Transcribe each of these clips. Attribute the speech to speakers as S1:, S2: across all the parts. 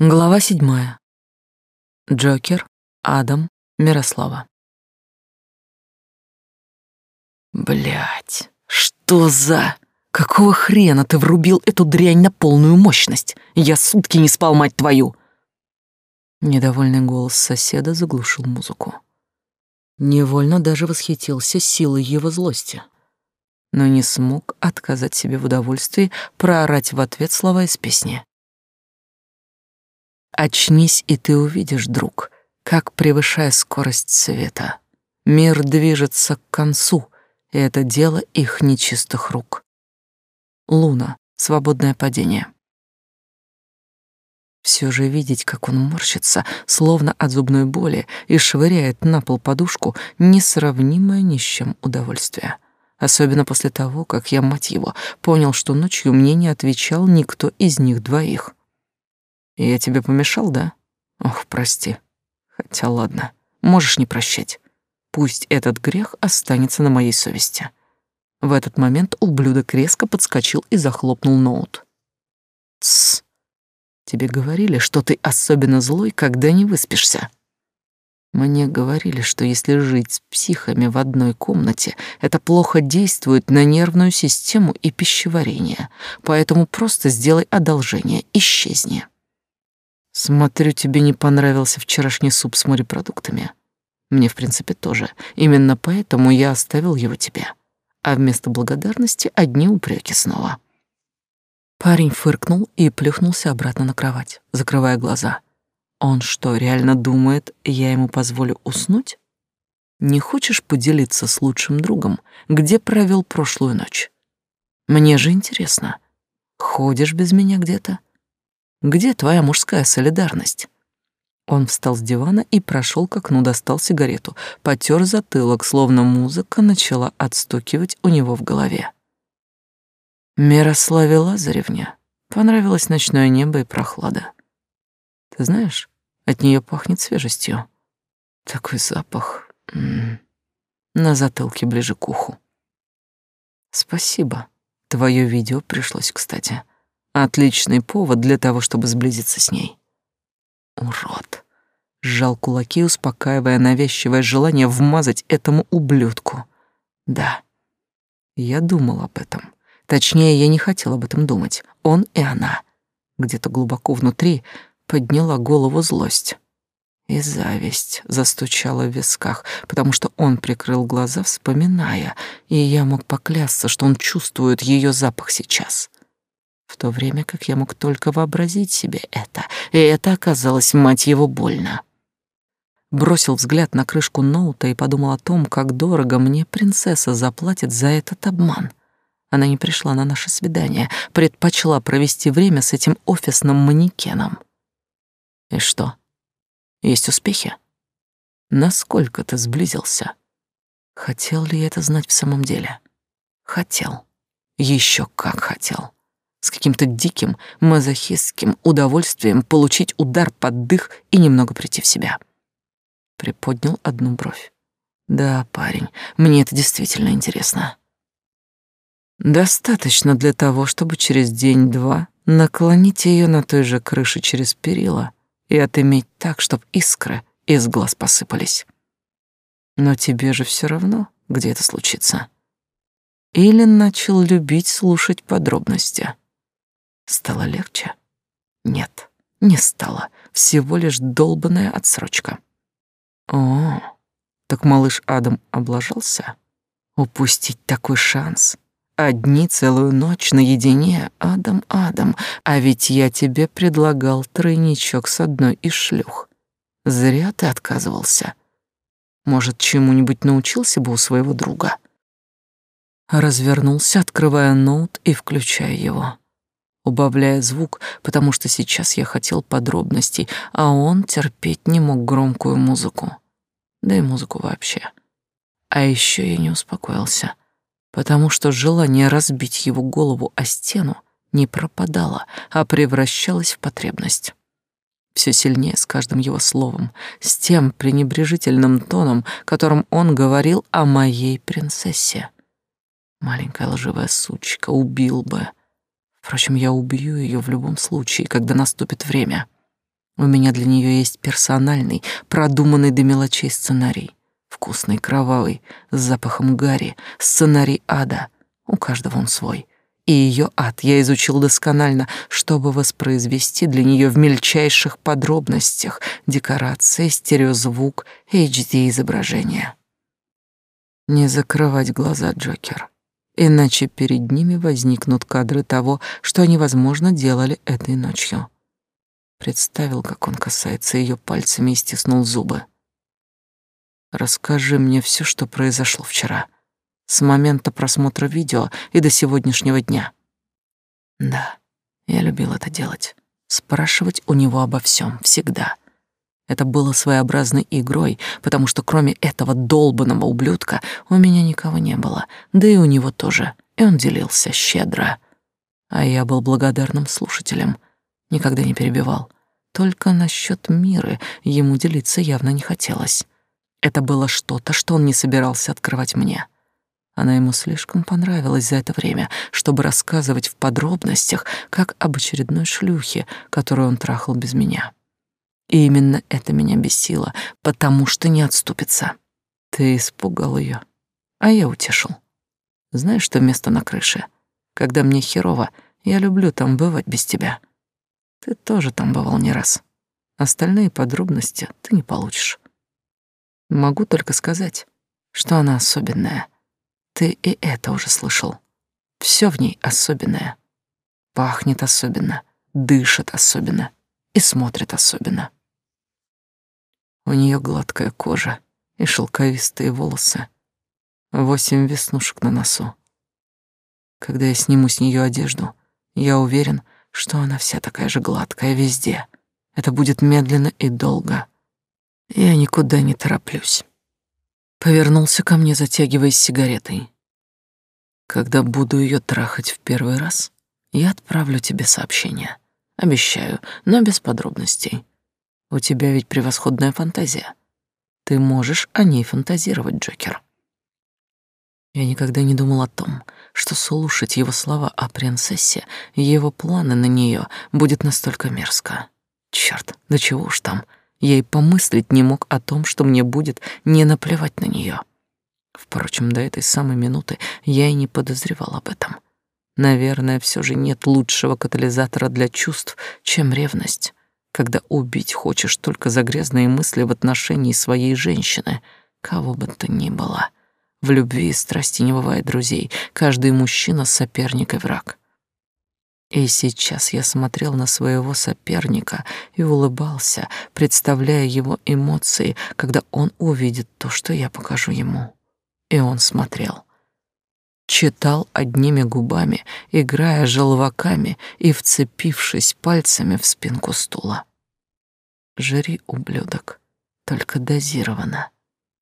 S1: Глава седьмая. Джокер, Адам, Мирослава. Блять, что за... Какого хрена ты врубил эту дрянь на полную мощность? Я сутки не спал, мать твою!» Недовольный голос соседа заглушил музыку. Невольно даже восхитился силой его злости, но не смог отказать себе в удовольствии проорать в ответ слова из песни. Очнись, и ты увидишь, друг, как, превышая скорость света, мир движется к концу, и это дело их нечистых рук. Луна, свободное падение. Все же видеть, как он морщится, словно от зубной боли, и швыряет на пол подушку, несравнимое ни с чем удовольствие. Особенно после того, как я, мать его, понял, что ночью мне не отвечал никто из них двоих. Я тебе помешал, да? Ох, прости. Хотя ладно, можешь не прощать. Пусть этот грех останется на моей совести. В этот момент ублюдок резко подскочил и захлопнул ноут. Тсс. Тебе говорили, что ты особенно злой, когда не выспишься. Мне говорили, что если жить с психами в одной комнате, это плохо действует на нервную систему и пищеварение. Поэтому просто сделай одолжение, исчезни. Смотрю, тебе не понравился вчерашний суп с морепродуктами. Мне, в принципе, тоже. Именно поэтому я оставил его тебе. А вместо благодарности одни упреки снова. Парень фыркнул и плюхнулся обратно на кровать, закрывая глаза. Он что, реально думает, я ему позволю уснуть? Не хочешь поделиться с лучшим другом, где провел прошлую ночь? Мне же интересно. Ходишь без меня где-то? Где твоя мужская солидарность? Он встал с дивана и прошел к окну, достал сигарету, потер затылок, словно музыка начала отстукивать у него в голове. Мирославе Лазаревне понравилось ночное небо и прохлада. Ты знаешь, от нее пахнет свежестью. Такой запах м -м, на затылке ближе к уху. Спасибо. Твое видео пришлось, кстати. Отличный повод для того, чтобы сблизиться с ней. Урод. Сжал кулаки, успокаивая навязчивое желание вмазать этому ублюдку. Да, я думал об этом. Точнее, я не хотел об этом думать. Он и она. Где-то глубоко внутри подняла голову злость. И зависть застучала в висках, потому что он прикрыл глаза, вспоминая, и я мог поклясться, что он чувствует ее запах сейчас в то время как я мог только вообразить себе это, и это оказалось, мать его, больно. Бросил взгляд на крышку ноута и подумал о том, как дорого мне принцесса заплатит за этот обман. Она не пришла на наше свидание, предпочла провести время с этим офисным манекеном. И что? Есть успехи? Насколько ты сблизился? Хотел ли я это знать в самом деле? Хотел. Еще как хотел с каким-то диким мазохистским удовольствием получить удар под дых и немного прийти в себя. Приподнял одну бровь. Да, парень, мне это действительно интересно. Достаточно для того, чтобы через день-два наклонить ее на той же крыше через перила и отыметь так, чтобы искры из глаз посыпались. Но тебе же все равно, где это случится. Или начал любить слушать подробности. Стало легче? Нет, не стало. Всего лишь долбаная отсрочка. О, так малыш Адам облажался? Упустить такой шанс. Одни целую ночь наедине, Адам, Адам, а ведь я тебе предлагал тройничок с одной из шлюх. Зря ты отказывался. Может, чему-нибудь научился бы у своего друга? Развернулся, открывая ноут и включая его убавляя звук, потому что сейчас я хотел подробностей, а он терпеть не мог громкую музыку. Да и музыку вообще. А еще я не успокоился, потому что желание разбить его голову о стену не пропадало, а превращалось в потребность. Все сильнее с каждым его словом, с тем пренебрежительным тоном, которым он говорил о моей принцессе. Маленькая лживая сучка убил бы, Впрочем, я убью ее в любом случае, когда наступит время. У меня для нее есть персональный, продуманный до мелочей сценарий. Вкусный, кровавый, с запахом гари, сценарий ада. У каждого он свой. И ее ад я изучил досконально, чтобы воспроизвести для нее в мельчайших подробностях декорации, стереозвук, HD-изображение. Не закрывать глаза, Джокер, иначе перед ними возникнут кадры того, что они, возможно, делали этой ночью. Представил, как он касается ее пальцами и стиснул зубы. Расскажи мне все, что произошло вчера, с момента просмотра видео и до сегодняшнего дня. Да, я любил это делать. Спрашивать у него обо всем всегда. Это было своеобразной игрой, потому что кроме этого долбанного ублюдка у меня никого не было, да и у него тоже, и он делился щедро. А я был благодарным слушателем, никогда не перебивал. Только насчет Миры ему делиться явно не хотелось. Это было что-то, что он не собирался открывать мне. Она ему слишком понравилась за это время, чтобы рассказывать в подробностях, как об очередной шлюхе, которую он трахал без меня. И именно это меня бесило, потому что не отступится. Ты испугал ее, а я утешил. Знаешь, что место на крыше? Когда мне херово, я люблю там бывать без тебя. Ты тоже там бывал не раз. Остальные подробности ты не получишь. Могу только сказать, что она особенная. Ты и это уже слышал. Все в ней особенное. Пахнет особенно, дышит особенно и смотрит особенно. У нее гладкая кожа и шелковистые волосы, восемь веснушек на носу. Когда я сниму с нее одежду, я уверен, что она вся такая же гладкая везде. Это будет медленно и долго. Я никуда не тороплюсь. Повернулся ко мне, затягиваясь сигаретой. Когда буду ее трахать в первый раз, я отправлю тебе сообщение. Обещаю, но без подробностей. У тебя ведь превосходная фантазия. Ты можешь о ней фантазировать, Джокер. Я никогда не думал о том, что слушать его слова о принцессе и его планы на нее будет настолько мерзко. Черт, да чего уж там — я и помыслить не мог о том, что мне будет не наплевать на нее. Впрочем, до этой самой минуты я и не подозревал об этом. Наверное, все же нет лучшего катализатора для чувств, чем ревность, когда убить хочешь только за грязные мысли в отношении своей женщины, кого бы то ни было. В любви и страсти не бывает друзей, каждый мужчина — соперник и враг. И сейчас я смотрел на своего соперника и улыбался, представляя его эмоции, когда он увидит то, что я покажу ему. И он смотрел. Читал одними губами, играя желваками и вцепившись пальцами в спинку стула. «Жри, ублюдок, только дозированно,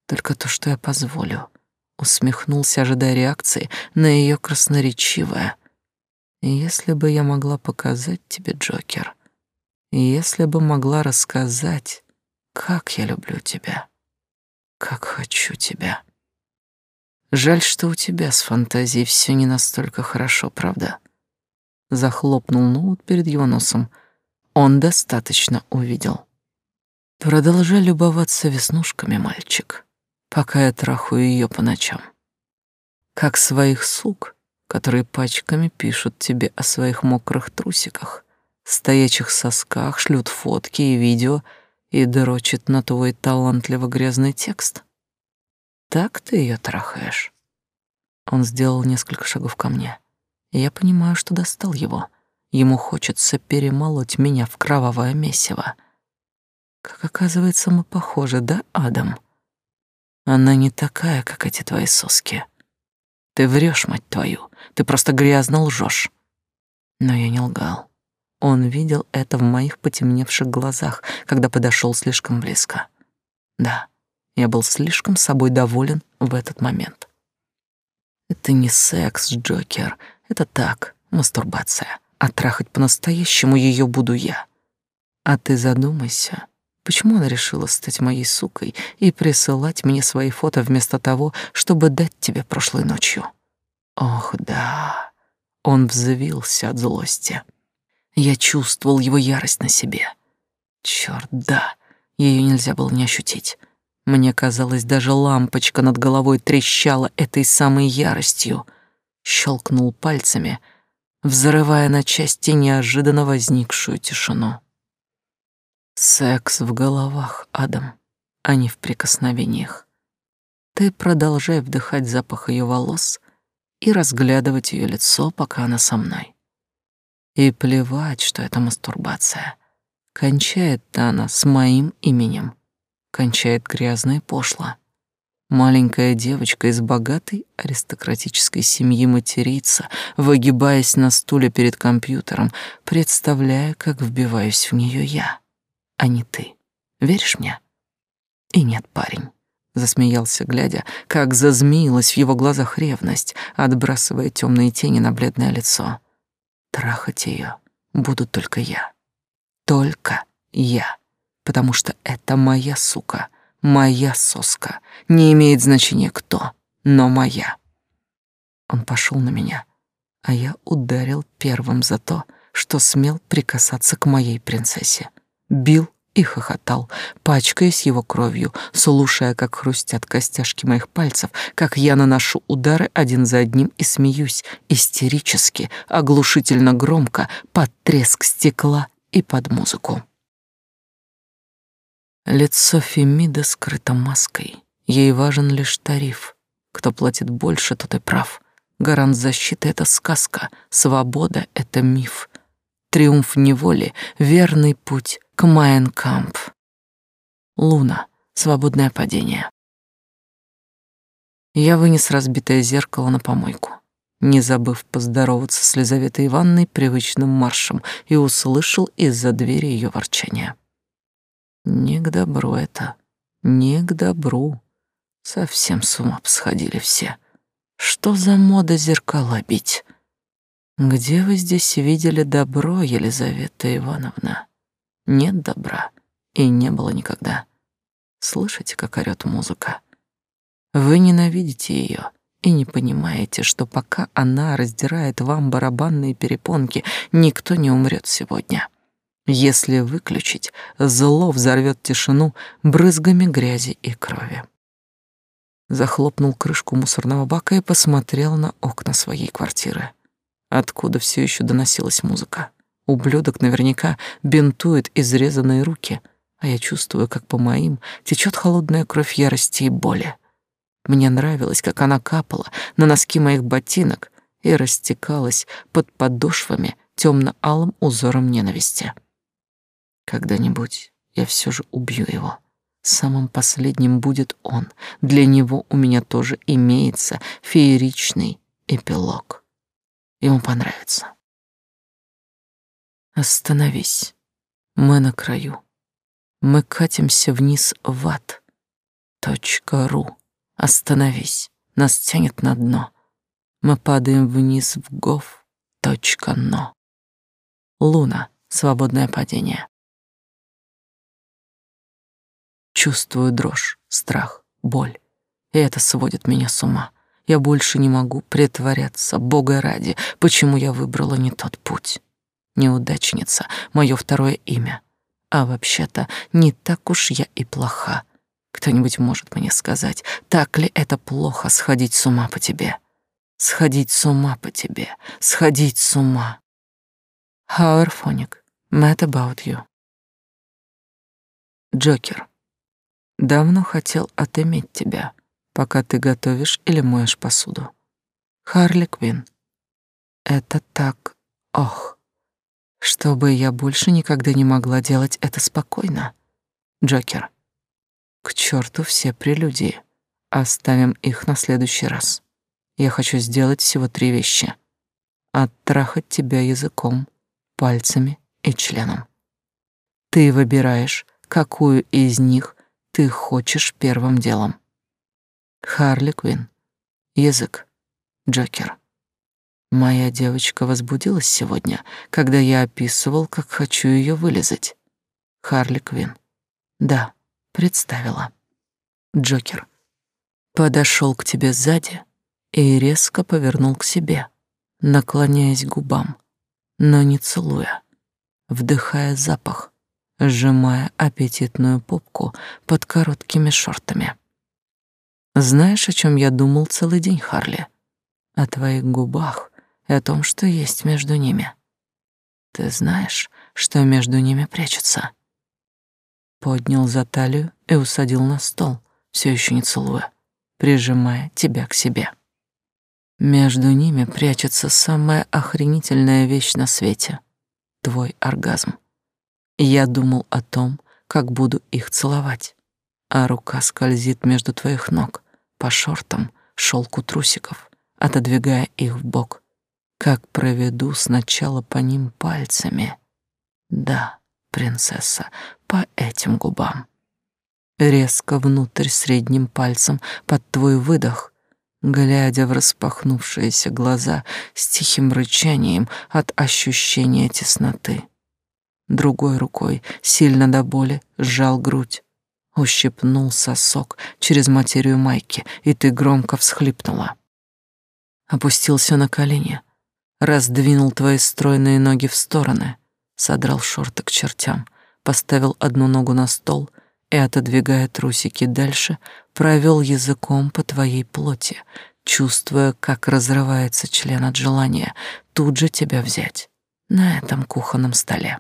S1: только то, что я позволю», усмехнулся, ожидая реакции на ее красноречивое — если бы я могла показать тебе, Джокер, если бы могла рассказать, как я люблю тебя, как хочу тебя. Жаль, что у тебя с фантазией все не настолько хорошо, правда? Захлопнул ноут перед его носом. Он достаточно увидел. Продолжай любоваться веснушками, мальчик, пока я трахаю ее по ночам. Как своих сук которые пачками пишут тебе о своих мокрых трусиках, стоячих сосках, шлют фотки и видео и дрочат на твой талантливо грязный текст. Так ты ее трахаешь. Он сделал несколько шагов ко мне. Я понимаю, что достал его. Ему хочется перемолоть меня в кровавое месиво. Как оказывается, мы похожи, да, Адам? Она не такая, как эти твои соски. Ты врешь, мать твою. Ты просто грязно лжешь. Но я не лгал. Он видел это в моих потемневших глазах, когда подошел слишком близко. Да, я был слишком собой доволен в этот момент. Это не секс, Джокер. Это так, мастурбация. А трахать по-настоящему ее буду я. А ты задумайся, почему она решила стать моей сукой и присылать мне свои фото вместо того, чтобы дать тебе прошлой ночью? Ох, да. Он взвился от злости. Я чувствовал его ярость на себе. Черт, да, ее нельзя было не ощутить. Мне казалось, даже лампочка над головой трещала этой самой яростью. Щелкнул пальцами, взрывая на части неожиданно возникшую тишину. Секс в головах, Адам, а не в прикосновениях. Ты продолжай вдыхать запах ее волос и разглядывать ее лицо, пока она со мной. И плевать, что это мастурбация. Кончает-то она с моим именем. Кончает грязно и пошло. Маленькая девочка из богатой аристократической семьи матерится, выгибаясь на стуле перед компьютером, представляя, как вбиваюсь в нее я, а не ты. Веришь мне? И нет, парень. Засмеялся, глядя, как зазмеилась в его глазах ревность, отбрасывая темные тени на бледное лицо. Трахать ее буду только я. Только я. Потому что это моя сука, моя соска. Не имеет значения кто, но моя. Он пошел на меня, а я ударил первым за то, что смел прикасаться к моей принцессе. Бил и хохотал, пачкаясь его кровью, слушая, как хрустят костяшки моих пальцев, как я наношу удары один за одним и смеюсь, истерически, оглушительно громко, под треск стекла и под музыку. Лицо Фемида скрыто маской. Ей важен лишь тариф. Кто платит больше, тот и прав. Гарант защиты — это сказка, свобода — это миф. Триумф неволи — верный путь к Майенкамп. Луна. Свободное падение. Я вынес разбитое зеркало на помойку, не забыв поздороваться с Лизаветой Ивановной привычным маршем и услышал из-за двери ее ворчание. Не к добру это, не к добру. Совсем с ума посходили все. Что за мода зеркала бить? Где вы здесь видели добро, Елизавета Ивановна? Нет добра, и не было никогда. Слышите, как орёт музыка? Вы ненавидите ее и не понимаете, что пока она раздирает вам барабанные перепонки, никто не умрет сегодня. Если выключить, зло взорвет тишину брызгами грязи и крови. Захлопнул крышку мусорного бака и посмотрел на окна своей квартиры, откуда все еще доносилась музыка. Ублюдок наверняка бинтует изрезанные руки, а я чувствую, как по моим течет холодная кровь ярости и боли. Мне нравилось, как она капала на носки моих ботинок и растекалась под подошвами темно-алым узором ненависти. Когда-нибудь я все же убью его. Самым последним будет он. Для него у меня тоже имеется фееричный эпилог. Ему понравится. Остановись. Мы на краю. Мы катимся вниз в ад. Точка ру. Остановись. Нас тянет на дно. Мы падаем вниз в гов. Точка но. Луна. Свободное падение. Чувствую дрожь, страх, боль. И это сводит меня с ума. Я больше не могу притворяться, Бога ради, почему я выбрала не тот путь. Неудачница — мое второе имя. А вообще-то не так уж я и плоха. Кто-нибудь может мне сказать, так ли это плохо сходить с ума по тебе? Сходить с ума по тебе, сходить с ума. Хауэрфоник, mad about you. Джокер. Давно хотел отыметь тебя, пока ты готовишь или моешь посуду. Харли Квин. Это так... Ох чтобы я больше никогда не могла делать это спокойно. Джокер. К черту все прелюдии. Оставим их на следующий раз. Я хочу сделать всего три вещи. Оттрахать тебя языком, пальцами и членом. Ты выбираешь, какую из них ты хочешь первым делом. Харли Квин. Язык. Джокер. Моя девочка возбудилась сегодня, когда я описывал, как хочу ее вылезать. Харли Квин. Да, представила. Джокер. Подошел к тебе сзади и резко повернул к себе, наклоняясь к губам, но не целуя, вдыхая запах, сжимая аппетитную попку под короткими шортами. Знаешь, о чем я думал целый день, Харли? О твоих губах и о том, что есть между ними. Ты знаешь, что между ними прячется? Поднял за талию и усадил на стол, все еще не целуя, прижимая тебя к себе. Между ними прячется самая охренительная вещь на свете — твой оргазм. Я думал о том, как буду их целовать, а рука скользит между твоих ног по шортам, шелку трусиков, отодвигая их в бок. Как проведу сначала по ним пальцами. Да, принцесса, по этим губам. Резко внутрь средним пальцем под твой выдох, глядя в распахнувшиеся глаза с тихим рычанием от ощущения тесноты. Другой рукой, сильно до боли, сжал грудь, ущипнул сосок через материю майки, и ты громко всхлипнула. Опустился на колени, раздвинул твои стройные ноги в стороны, содрал шорты к чертям, поставил одну ногу на стол и, отодвигая трусики дальше, провел языком по твоей плоти, чувствуя, как разрывается член от желания тут же тебя взять на этом кухонном столе.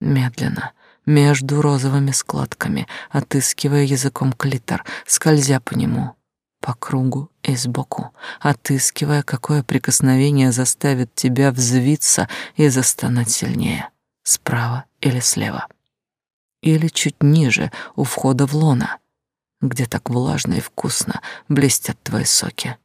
S1: Медленно, между розовыми складками, отыскивая языком клитор, скользя по нему, по кругу и сбоку, отыскивая, какое прикосновение заставит тебя взвиться и застонать сильнее, справа или слева. Или чуть ниже, у входа в лона, где так влажно и вкусно блестят твои соки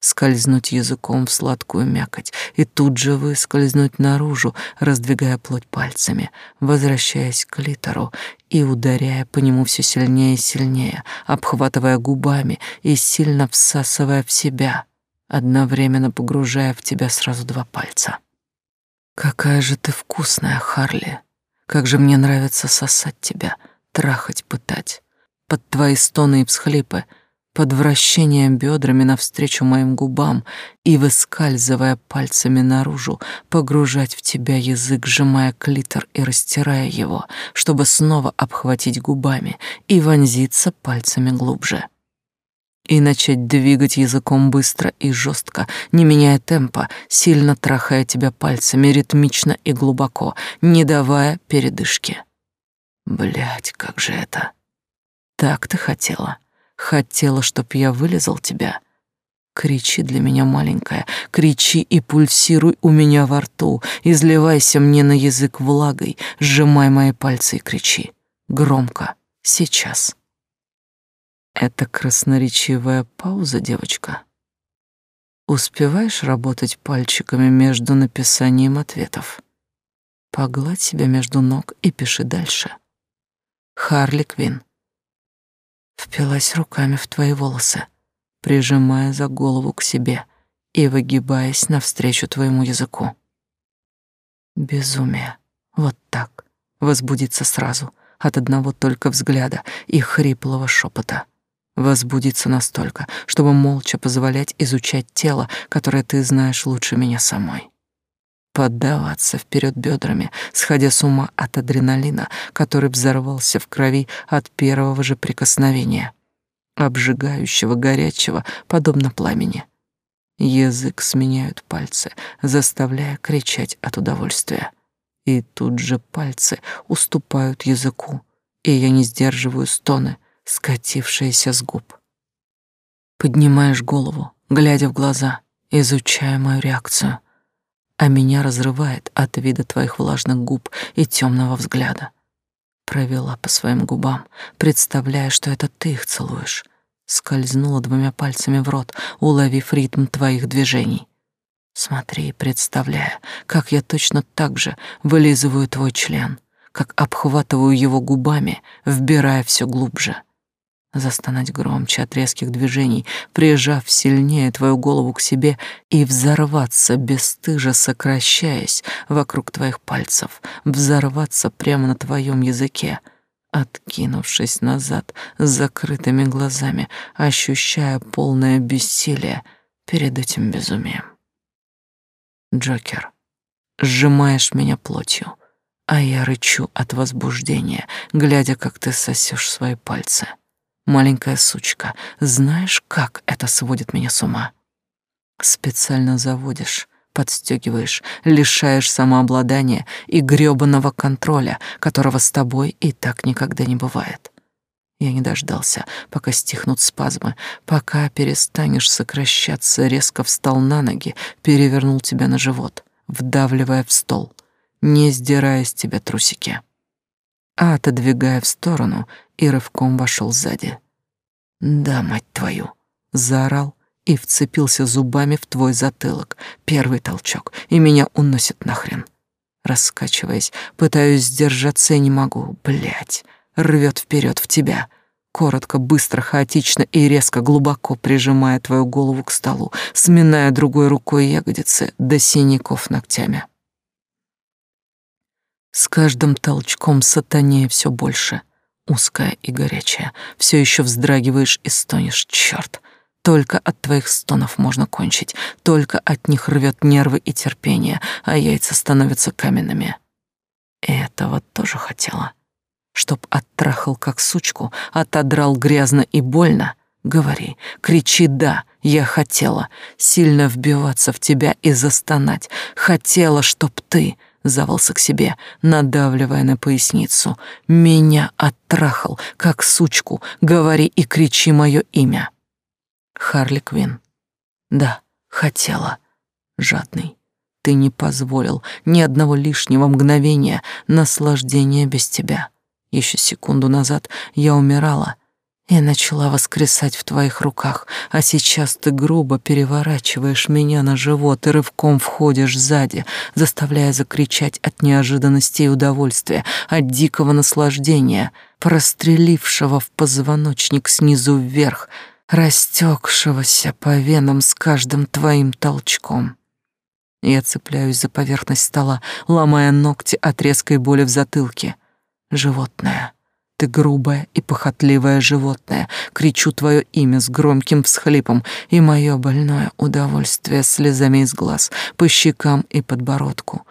S1: скользнуть языком в сладкую мякоть и тут же выскользнуть наружу, раздвигая плоть пальцами, возвращаясь к литеру и ударяя по нему все сильнее и сильнее, обхватывая губами и сильно всасывая в себя, одновременно погружая в тебя сразу два пальца. Какая же ты вкусная, Харли. Как же мне нравится сосать тебя, трахать, пытать. Под твои стоны и всхлипы — под вращением бедрами навстречу моим губам и, выскальзывая пальцами наружу, погружать в тебя язык, сжимая клитор и растирая его, чтобы снова обхватить губами и вонзиться пальцами глубже. И начать двигать языком быстро и жестко, не меняя темпа, сильно трахая тебя пальцами ритмично и глубоко, не давая передышки. Блять, как же это? Так ты хотела? Хотела, чтоб я вылезал тебя. Кричи для меня, маленькая, кричи и пульсируй у меня во рту, изливайся мне на язык влагой, сжимай мои пальцы и кричи. Громко, сейчас. Это красноречивая пауза, девочка. Успеваешь работать пальчиками между написанием ответов? Погладь себя между ног и пиши дальше. Харли Квин впилась руками в твои волосы, прижимая за голову к себе и выгибаясь навстречу твоему языку. Безумие. Вот так. Возбудиться сразу, от одного только взгляда и хриплого шепота. Возбудиться настолько, чтобы молча позволять изучать тело, которое ты знаешь лучше меня самой поддаваться вперед бедрами, сходя с ума от адреналина, который взорвался в крови от первого же прикосновения, обжигающего, горячего, подобно пламени. Язык сменяют пальцы, заставляя кричать от удовольствия. И тут же пальцы уступают языку, и я не сдерживаю стоны, скатившиеся с губ. Поднимаешь голову, глядя в глаза, изучая мою реакцию — а меня разрывает от вида твоих влажных губ и темного взгляда. Провела по своим губам, представляя, что это ты их целуешь. Скользнула двумя пальцами в рот, уловив ритм твоих движений. Смотри, представляя, как я точно так же вылизываю твой член, как обхватываю его губами, вбирая все глубже — застонать громче от резких движений, прижав сильнее твою голову к себе и взорваться бесстыжа, сокращаясь вокруг твоих пальцев, взорваться прямо на твоем языке, откинувшись назад с закрытыми глазами, ощущая полное бессилие перед этим безумием. Джокер, сжимаешь меня плотью, а я рычу от возбуждения, глядя, как ты сосешь свои пальцы. Маленькая сучка, знаешь, как это сводит меня с ума? Специально заводишь, подстегиваешь, лишаешь самообладания и грёбаного контроля, которого с тобой и так никогда не бывает. Я не дождался, пока стихнут спазмы, пока перестанешь сокращаться, резко встал на ноги, перевернул тебя на живот, вдавливая в стол, не сдирая с тебя трусики, отодвигая в сторону и рывком вошел сзади. «Да, мать твою!» — заорал и вцепился зубами в твой затылок. Первый толчок, и меня уносит нахрен. Раскачиваясь, пытаюсь сдержаться и не могу. Блять рвет вперед в тебя. Коротко, быстро, хаотично и резко, глубоко прижимая твою голову к столу, сминая другой рукой ягодицы до синяков ногтями. С каждым толчком сатанея все больше, узкая и горячая. Все еще вздрагиваешь и стонешь. Черт! Только от твоих стонов можно кончить, только от них рвет нервы и терпение, а яйца становятся каменными. И этого тоже хотела чтоб оттрахал как сучку, отодрал грязно и больно, говори, кричи «да», я хотела сильно вбиваться в тебя и застонать, хотела, чтоб ты завался к себе, надавливая на поясницу, меня оттрахал, как сучку, говори и кричи мое имя. Харли Квин. Да, хотела. Жадный. Ты не позволил ни одного лишнего мгновения наслаждения без тебя. Еще секунду назад я умирала и начала воскресать в твоих руках, а сейчас ты грубо переворачиваешь меня на живот и рывком входишь сзади, заставляя закричать от неожиданности и удовольствия, от дикого наслаждения, прострелившего в позвоночник снизу вверх, растекшегося по венам с каждым твоим толчком. Я цепляюсь за поверхность стола, ломая ногти от резкой боли в затылке — Животное, ты грубое и похотливое животное, кричу твое имя с громким всхлипом, и мое больное удовольствие слезами из глаз, по щекам и подбородку.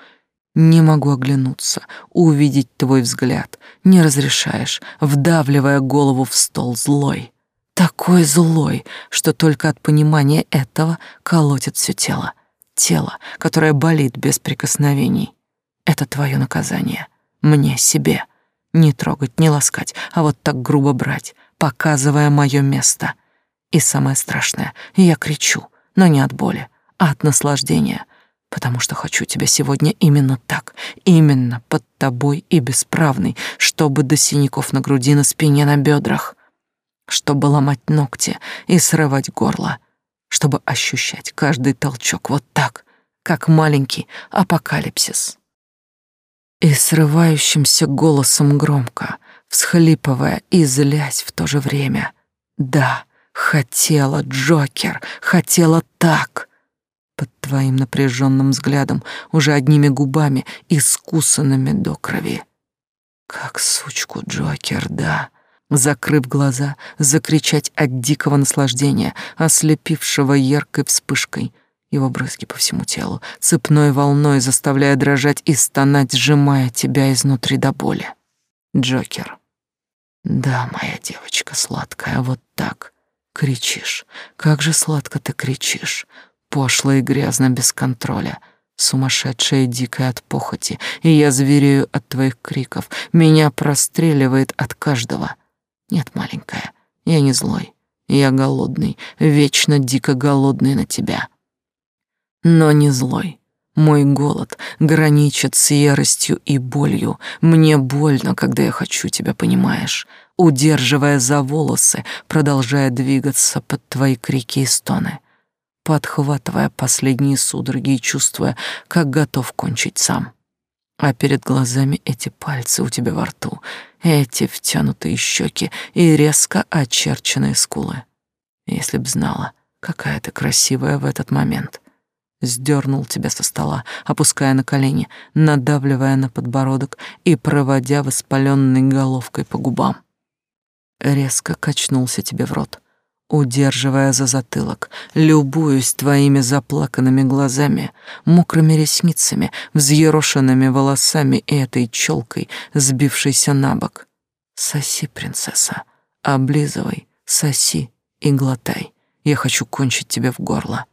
S1: Не могу оглянуться, увидеть твой взгляд, не разрешаешь, вдавливая голову в стол злой. Такой злой, что только от понимания этого колотит все тело. Тело, которое болит без прикосновений. Это твое наказание. Мне, себе. Не трогать, не ласкать, а вот так грубо брать, показывая мое место. И самое страшное, я кричу, но не от боли, а от наслаждения, потому что хочу тебя сегодня именно так, именно под тобой и бесправный, чтобы до синяков на груди, на спине, на бедрах, чтобы ломать ногти и срывать горло, чтобы ощущать каждый толчок вот так, как маленький апокалипсис и срывающимся голосом громко, всхлипывая и злясь в то же время. «Да, хотела, Джокер, хотела так!» Под твоим напряженным взглядом, уже одними губами, искусанными до крови. Как сучку, Джокер, да. Закрыв глаза, закричать от дикого наслаждения, ослепившего яркой вспышкой — его брызги по всему телу, цепной волной заставляя дрожать и стонать, сжимая тебя изнутри до боли. Джокер. Да, моя девочка сладкая, вот так. Кричишь. Как же сладко ты кричишь. Пошло и грязно, без контроля. Сумасшедшая и дикая от похоти. И я зверею от твоих криков. Меня простреливает от каждого. Нет, маленькая, я не злой. Я голодный, вечно дико голодный на тебя но не злой. Мой голод граничит с яростью и болью. Мне больно, когда я хочу тебя, понимаешь? Удерживая за волосы, продолжая двигаться под твои крики и стоны, подхватывая последние судороги и чувствуя, как готов кончить сам. А перед глазами эти пальцы у тебя во рту, эти втянутые щеки и резко очерченные скулы. Если б знала, какая ты красивая в этот момент — сдернул тебя со стола, опуская на колени, надавливая на подбородок и проводя воспаленной головкой по губам. Резко качнулся тебе в рот, удерживая за затылок, любуюсь твоими заплаканными глазами, мокрыми ресницами, взъерошенными волосами и этой челкой, сбившейся на бок. Соси, принцесса, облизывай, соси и глотай. Я хочу кончить тебе в горло.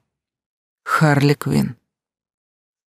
S1: Харли Квин.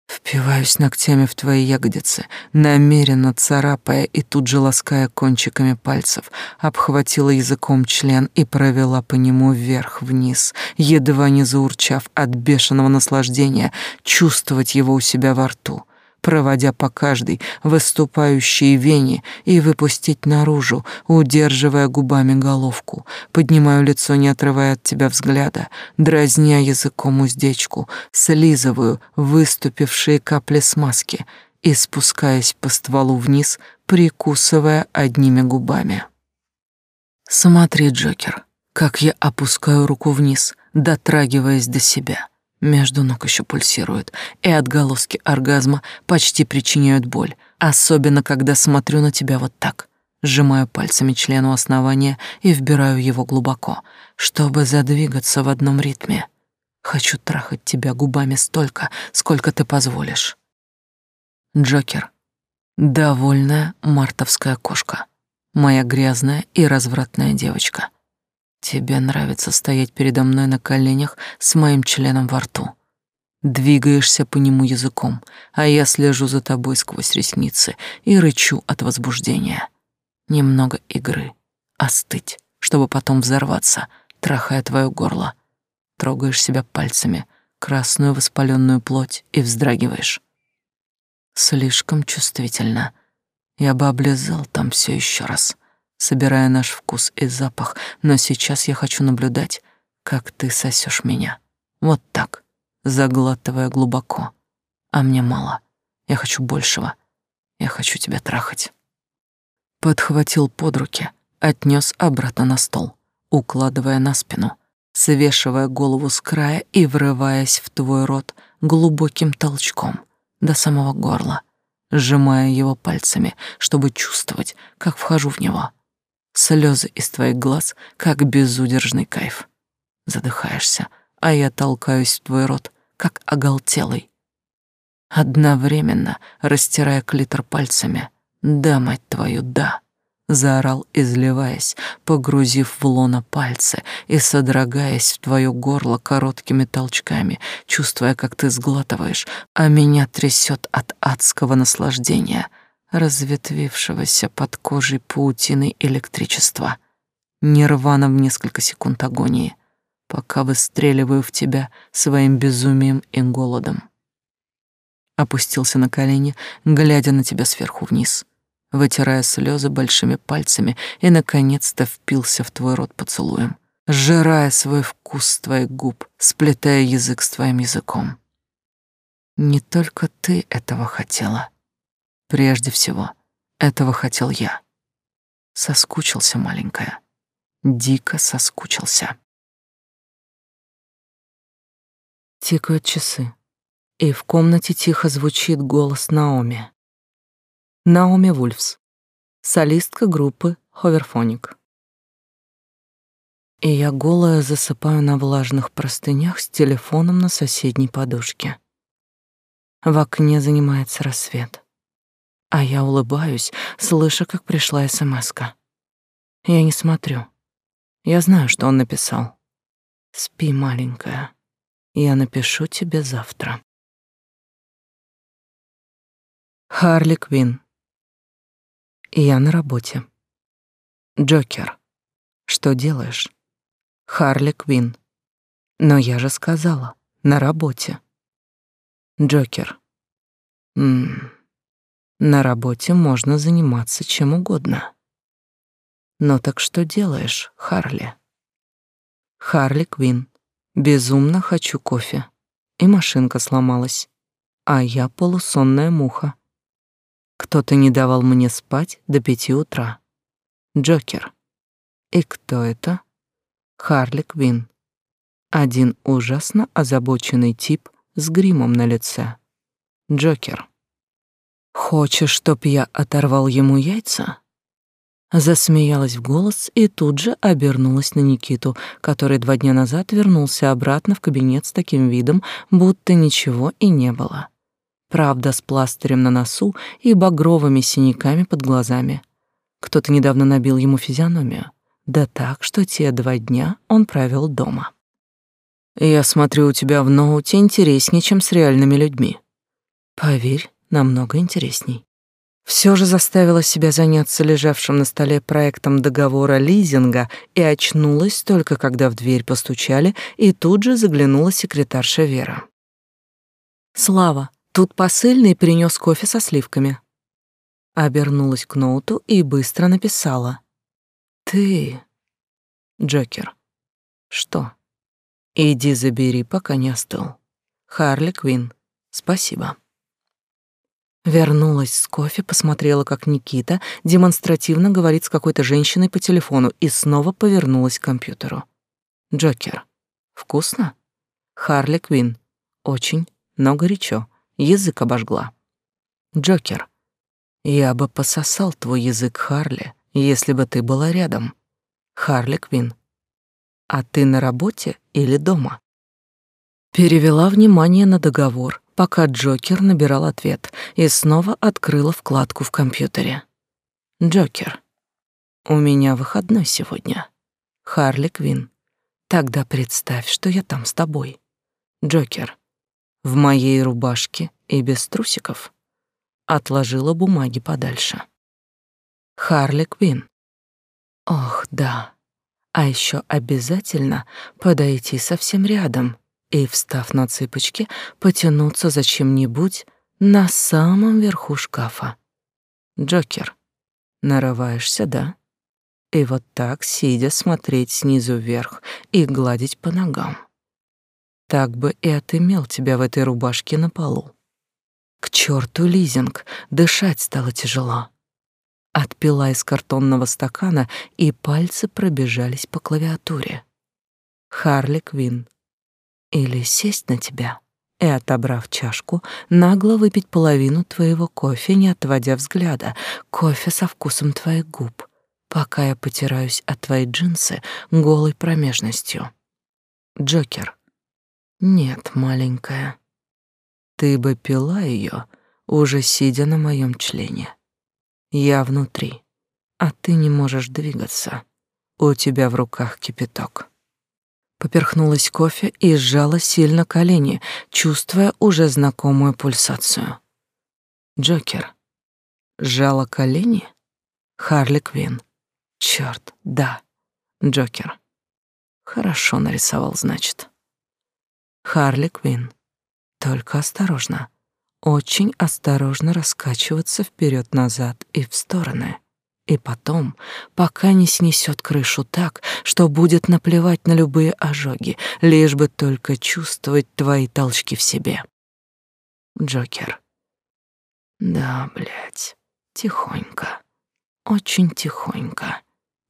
S1: Впиваюсь ногтями в твои ягодицы, намеренно царапая и тут же лаская кончиками пальцев, обхватила языком член и провела по нему вверх-вниз, едва не заурчав от бешеного наслаждения чувствовать его у себя во рту проводя по каждой выступающей вене и выпустить наружу, удерживая губами головку. Поднимаю лицо, не отрывая от тебя взгляда, дразня языком уздечку, слизываю выступившие капли смазки и спускаясь по стволу вниз, прикусывая одними губами. Смотри, Джокер, как я опускаю руку вниз, дотрагиваясь до себя. Между ног еще пульсирует, и отголоски оргазма почти причиняют боль, особенно когда смотрю на тебя вот так. Сжимаю пальцами члену основания и вбираю его глубоко, чтобы задвигаться в одном ритме. Хочу трахать тебя губами столько, сколько ты позволишь. Джокер. Довольная мартовская кошка. Моя грязная и развратная девочка. Тебе нравится стоять передо мной на коленях с моим членом во рту. Двигаешься по нему языком, а я слежу за тобой сквозь ресницы и рычу от возбуждения. Немного игры, остыть, чтобы потом взорваться, трахая твое горло. Трогаешь себя пальцами, красную воспаленную плоть и вздрагиваешь. Слишком чувствительно. Я бы облизал там все еще раз собирая наш вкус и запах, но сейчас я хочу наблюдать, как ты сосешь меня. Вот так, заглатывая глубоко. А мне мало. Я хочу большего. Я хочу тебя трахать. Подхватил под руки, отнес обратно на стол, укладывая на спину, свешивая голову с края и врываясь в твой рот глубоким толчком до самого горла, сжимая его пальцами, чтобы чувствовать, как вхожу в него Слезы из твоих глаз, как безудержный кайф. Задыхаешься, а я толкаюсь в твой рот, как оголтелый. Одновременно растирая клитор пальцами. «Да, мать твою, да!» Заорал, изливаясь, погрузив в лоно пальцы и содрогаясь в твое горло короткими толчками, чувствуя, как ты сглатываешь, а меня трясет от адского наслаждения — разветвившегося под кожей паутины электричества. Нирвана в несколько секунд агонии, пока выстреливаю в тебя своим безумием и голодом. Опустился на колени, глядя на тебя сверху вниз, вытирая слезы большими пальцами и, наконец-то, впился в твой рот поцелуем, сжирая свой вкус твоих губ, сплетая язык с твоим языком. Не только ты этого хотела — Прежде всего, этого хотел я. Соскучился, маленькая. Дико соскучился. Тикают часы, и в комнате тихо звучит голос Наоми. Наоми Вульфс, солистка группы Ховерфоник. И я голая засыпаю на влажных простынях с телефоном на соседней подушке. В окне занимается рассвет. А я улыбаюсь, слыша, как пришла смска. Я не смотрю. Я знаю, что он написал. Спи, маленькая. Я напишу тебе завтра. Харли Квин. Я на работе. Джокер. Что делаешь? Харли Квин. Но я же сказала, на работе. Джокер. Ммм. На работе можно заниматься чем угодно. Но так что делаешь, Харли? Харли Квин. Безумно хочу кофе. И машинка сломалась. А я полусонная муха. Кто-то не давал мне спать до пяти утра. Джокер. И кто это? Харли Квин. Один ужасно озабоченный тип с гримом на лице. Джокер. Хочешь, чтоб я оторвал ему яйца? Засмеялась в голос и тут же обернулась на Никиту, который два дня назад вернулся обратно в кабинет с таким видом, будто ничего и не было. Правда, с пластырем на носу и багровыми синяками под глазами. Кто-то недавно набил ему физиономию. Да так, что те два дня он провел дома. «Я смотрю, у тебя в ноуте интереснее, чем с реальными людьми». «Поверь, намного интересней». Все же заставила себя заняться лежавшим на столе проектом договора лизинга и очнулась только когда в дверь постучали, и тут же заглянула секретарша Вера. «Слава, тут посыльный принес кофе со сливками». Обернулась к ноуту и быстро написала. «Ты, Джокер, что? Иди забери, пока не остыл. Харли Квин, спасибо». Вернулась с кофе, посмотрела, как Никита демонстративно говорит с какой-то женщиной по телефону и снова повернулась к компьютеру. Джокер. Вкусно? Харли Квин. Очень, но горячо. Язык обожгла. Джокер. Я бы пососал твой язык, Харли, если бы ты была рядом. Харли Квин. А ты на работе или дома? Перевела внимание на договор, пока Джокер набирал ответ, и снова открыла вкладку в компьютере. Джокер. У меня выходной сегодня. Харли Квин. Тогда представь, что я там с тобой. Джокер. В моей рубашке и без трусиков. Отложила бумаги подальше. Харли Квин. Ох, да. А еще обязательно подойти совсем рядом и, встав на цыпочки, потянуться за чем-нибудь на самом верху шкафа. Джокер, нарываешься, да? И вот так, сидя, смотреть снизу вверх и гладить по ногам. Так бы и отымел тебя в этой рубашке на полу. К черту лизинг, дышать стало тяжело. Отпила из картонного стакана, и пальцы пробежались по клавиатуре. Харли Квин, или сесть на тебя и, отобрав чашку, нагло выпить половину твоего кофе, не отводя взгляда, кофе со вкусом твоих губ, пока я потираюсь от твоей джинсы голой промежностью. Джокер. Нет, маленькая. Ты бы пила ее, уже сидя на моем члене. Я внутри, а ты не можешь двигаться. У тебя в руках кипяток. Поперхнулась кофе и сжала сильно колени, чувствуя уже знакомую пульсацию. Джокер. Сжала колени? Харли Квин. Чёрт, да. Джокер. Хорошо нарисовал, значит. Харли Квин. Только осторожно. Очень осторожно раскачиваться вперед назад и в стороны. И потом, пока не снесет крышу так, что будет наплевать на любые ожоги, лишь бы только чувствовать твои толчки в себе. Джокер. Да, блядь, тихонько, очень тихонько.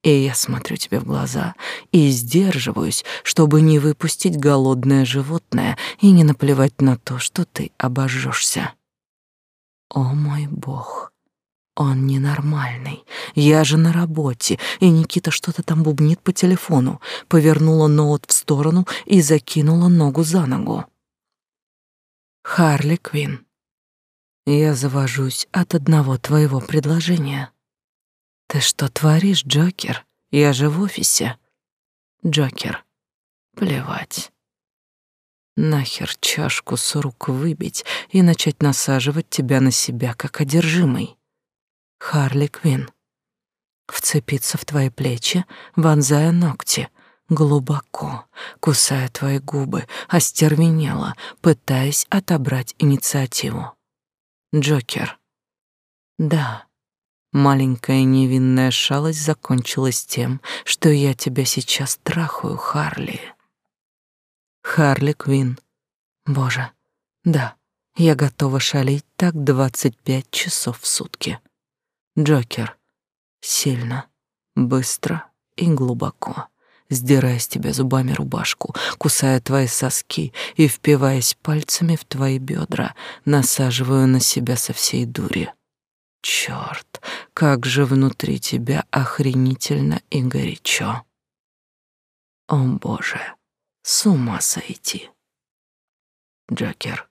S1: И я смотрю тебе в глаза и сдерживаюсь, чтобы не выпустить голодное животное и не наплевать на то, что ты обожжешься. О мой бог! Он ненормальный. Я же на работе, и Никита что-то там бубнит по телефону. Повернула ноут в сторону и закинула ногу за ногу. Харли Квин. Я завожусь от одного твоего предложения. Ты что творишь, Джокер? Я же в офисе. Джокер. Плевать. Нахер чашку с рук выбить и начать насаживать тебя на себя, как одержимый. Харли Квин. Вцепиться в твои плечи, вонзая ногти, глубоко, кусая твои губы, остервенела, пытаясь отобрать инициативу. Джокер. Да, маленькая невинная шалость закончилась тем, что я тебя сейчас трахаю, Харли. Харли Квин. Боже, да, я готова шалить так двадцать пять часов в сутки. Джокер. Сильно, быстро и глубоко, сдирая с тебя зубами рубашку, кусая твои соски и впиваясь пальцами в твои бедра, насаживаю на себя со всей дури. Черт, как же внутри тебя охренительно и горячо. О, Боже, с ума сойти. Джокер.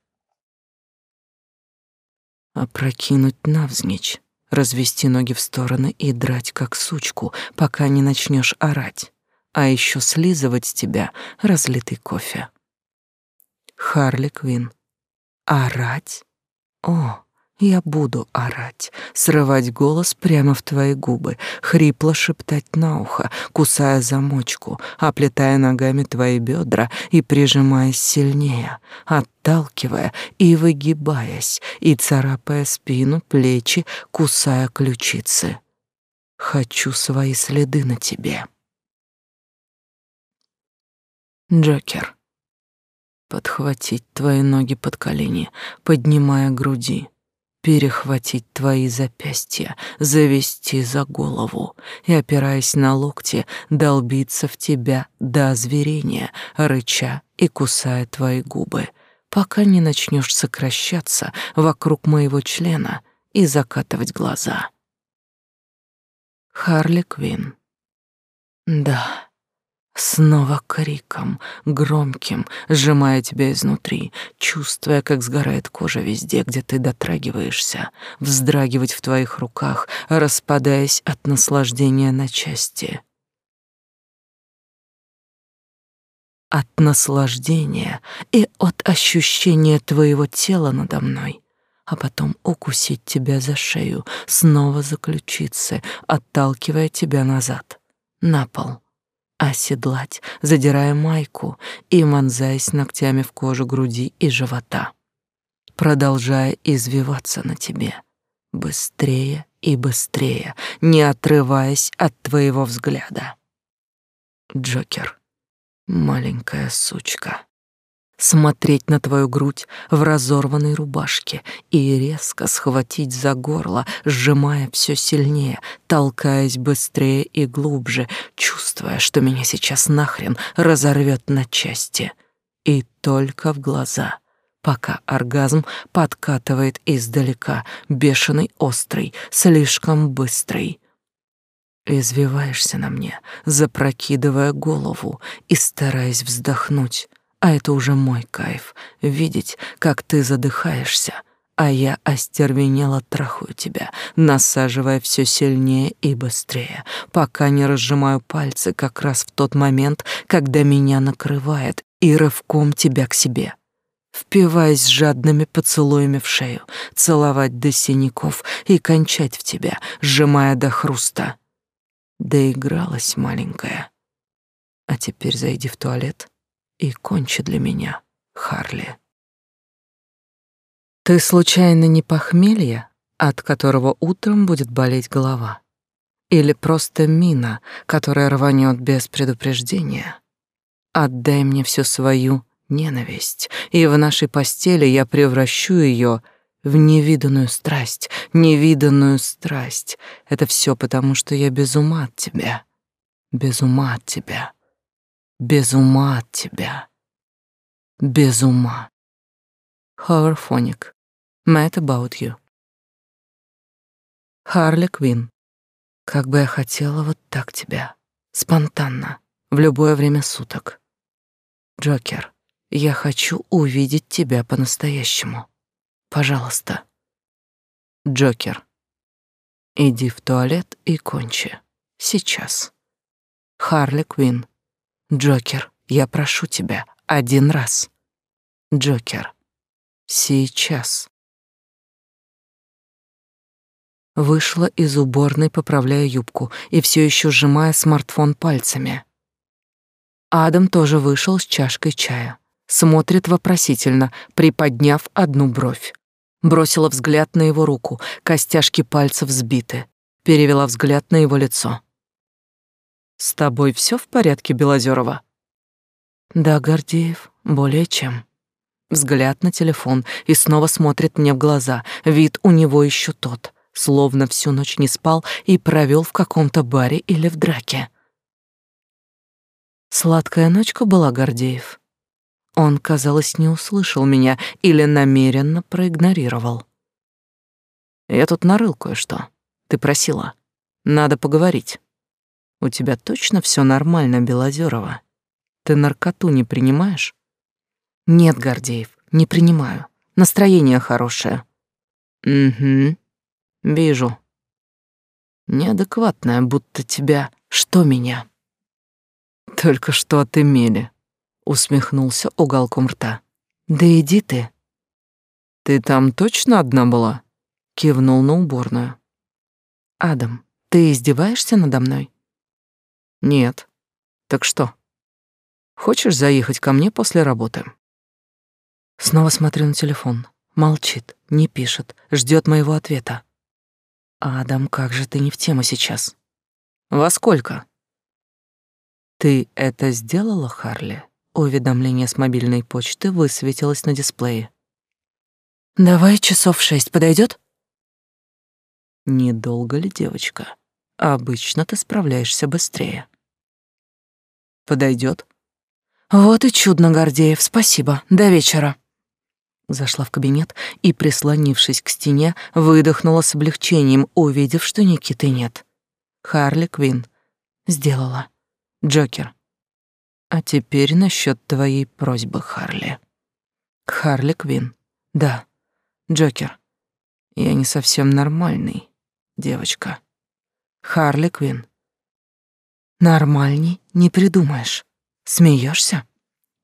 S1: Опрокинуть навзничь, развести ноги в стороны и драть как сучку, пока не начнешь орать, а еще слизывать с тебя разлитый кофе. Харли Квин. Орать? О, я буду орать, срывать голос прямо в твои губы, хрипло шептать на ухо, кусая замочку, оплетая ногами твои бедра и прижимаясь сильнее, отталкивая и выгибаясь, и царапая спину, плечи, кусая ключицы. Хочу свои следы на тебе. Джокер. Подхватить твои ноги под колени, поднимая груди, перехватить твои запястья, завести за голову и, опираясь на локти, долбиться в тебя до озверения, рыча и кусая твои губы, пока не начнешь сокращаться вокруг моего члена и закатывать глаза. Харли Квин. Да. Снова криком, громким, сжимая тебя изнутри, чувствуя, как сгорает кожа везде, где ты дотрагиваешься, вздрагивать в твоих руках, распадаясь от наслаждения на части. От наслаждения и от ощущения твоего тела надо мной а потом укусить тебя за шею, снова за ключицы, отталкивая тебя назад, на пол оседлать, задирая майку и вонзаясь ногтями в кожу груди и живота, продолжая извиваться на тебе, быстрее и быстрее, не отрываясь от твоего взгляда. Джокер, маленькая сучка смотреть на твою грудь в разорванной рубашке и резко схватить за горло, сжимая все сильнее, толкаясь быстрее и глубже, чувствуя, что меня сейчас нахрен разорвет на части. И только в глаза, пока оргазм подкатывает издалека, бешеный, острый, слишком быстрый. Извиваешься на мне, запрокидывая голову и стараясь вздохнуть, а это уже мой кайф — видеть, как ты задыхаешься, а я остервенело трахаю тебя, насаживая все сильнее и быстрее, пока не разжимаю пальцы как раз в тот момент, когда меня накрывает, и рывком тебя к себе впиваясь жадными поцелуями в шею, целовать до синяков и кончать в тебя, сжимая до хруста. Доигралась маленькая. А теперь зайди в туалет и кончи для меня, Харли. Ты случайно не похмелье, от которого утром будет болеть голова? Или просто мина, которая рванет без предупреждения? Отдай мне всю свою ненависть, и в нашей постели я превращу ее в невиданную страсть, невиданную страсть. Это все потому, что я без ума от тебя, без ума от тебя без ума от тебя. Без ума. Hoverphonic. Mad about you. Харли Квин. Как бы я хотела вот так тебя. Спонтанно. В любое время суток. Джокер. Я хочу увидеть тебя по-настоящему. Пожалуйста. Джокер. Иди в туалет и кончи. Сейчас. Харли Квин. Джокер, я прошу тебя, один раз. Джокер, сейчас. Вышла из уборной, поправляя юбку и все еще сжимая смартфон пальцами. Адам тоже вышел с чашкой чая. Смотрит вопросительно, приподняв одну бровь. Бросила взгляд на его руку, костяшки пальцев сбиты. Перевела взгляд на его лицо. С тобой все в порядке, Белозерова? Да, Гордеев, более чем. Взгляд на телефон и снова смотрит мне в глаза. Вид у него еще тот, словно всю ночь не спал и провел в каком-то баре или в драке. Сладкая ночка была, Гордеев. Он, казалось, не услышал меня или намеренно проигнорировал. Я тут нарыл кое-что. Ты просила. Надо поговорить. У тебя точно все нормально, Белозерова? Ты наркоту не принимаешь? Нет, Гордеев, не принимаю. Настроение хорошее. Угу. Вижу. Неадекватная, будто тебя... Что меня? Только что отымели. Усмехнулся уголком рта. Да иди ты. Ты там точно одна была? Кивнул на уборную. Адам, ты издеваешься надо мной? Нет. Так что? Хочешь заехать ко мне после работы? Снова смотрю на телефон. Молчит, не пишет, ждет моего ответа. Адам, как же ты не в тему сейчас? Во сколько? Ты это сделала, Харли? Уведомление с мобильной почты высветилось на дисплее. Давай часов шесть подойдет? Недолго ли, девочка? Обычно ты справляешься быстрее. Подойдет? Вот и чудно, Гордеев, спасибо. До вечера. Зашла в кабинет и, прислонившись к стене, выдохнула с облегчением, увидев, что Никиты нет. Харли Квин. Сделала. Джокер. А теперь насчет твоей просьбы, Харли. Харли Квин. Да. Джокер. Я не совсем нормальный, девочка. Харли Квин. Нормальней не придумаешь. Смеешься?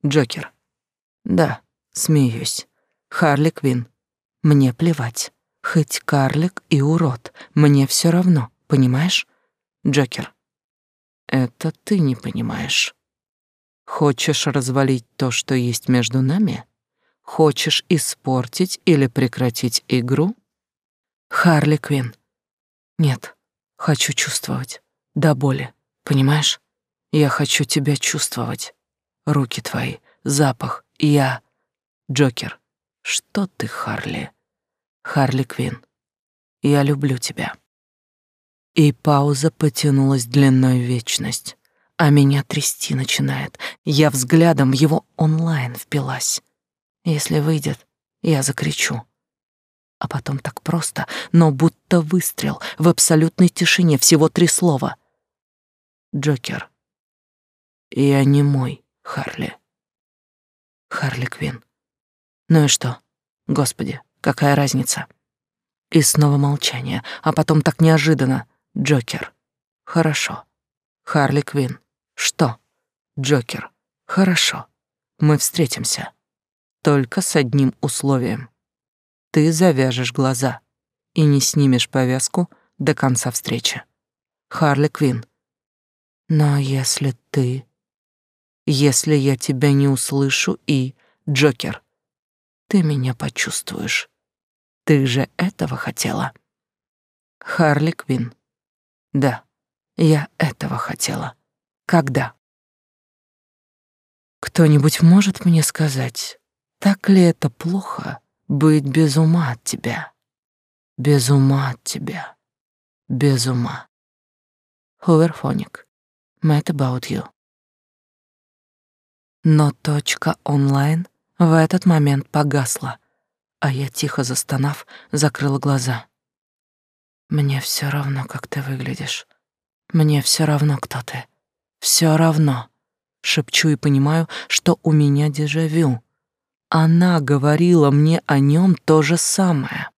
S1: Джокер. Да, смеюсь. Харли Квин. Мне плевать. Хоть карлик и урод, мне все равно, понимаешь? Джокер. Это ты не понимаешь. Хочешь развалить то, что есть между нами? Хочешь испортить или прекратить игру? Харли Квин. Нет, хочу чувствовать. До боли, понимаешь? Я хочу тебя чувствовать. Руки твои, запах, я. Джокер. Что ты, Харли? Харли Квин. Я люблю тебя. И пауза потянулась длиной в вечность, а меня трясти начинает. Я взглядом в его онлайн впилась. Если выйдет, я закричу. А потом так просто, но будто выстрел в абсолютной тишине, всего три слова. Джокер. Я не мой, Харли. Харли Квин. Ну и что? Господи, какая разница? И снова молчание, а потом так неожиданно. Джокер. Хорошо. Харли Квин. Что? Джокер. Хорошо. Мы встретимся. Только с одним условием. Ты завяжешь глаза и не снимешь повязку до конца встречи. Харли Квин. Но если ты... Если я тебя не услышу и... Джокер. Ты меня почувствуешь. Ты же этого хотела. Харли Квин. Да, я этого хотела. Когда? Кто-нибудь может мне сказать, так ли это плохо быть без ума от тебя? Без ума от тебя. Без ума. Хуверфоник. Mad about you. Но точка онлайн в этот момент погасла, а я, тихо застонав, закрыла глаза. Мне все равно, как ты выглядишь. Мне все равно, кто ты. Все равно. Шепчу и понимаю, что у меня дежавю. Она говорила мне о нем то же самое.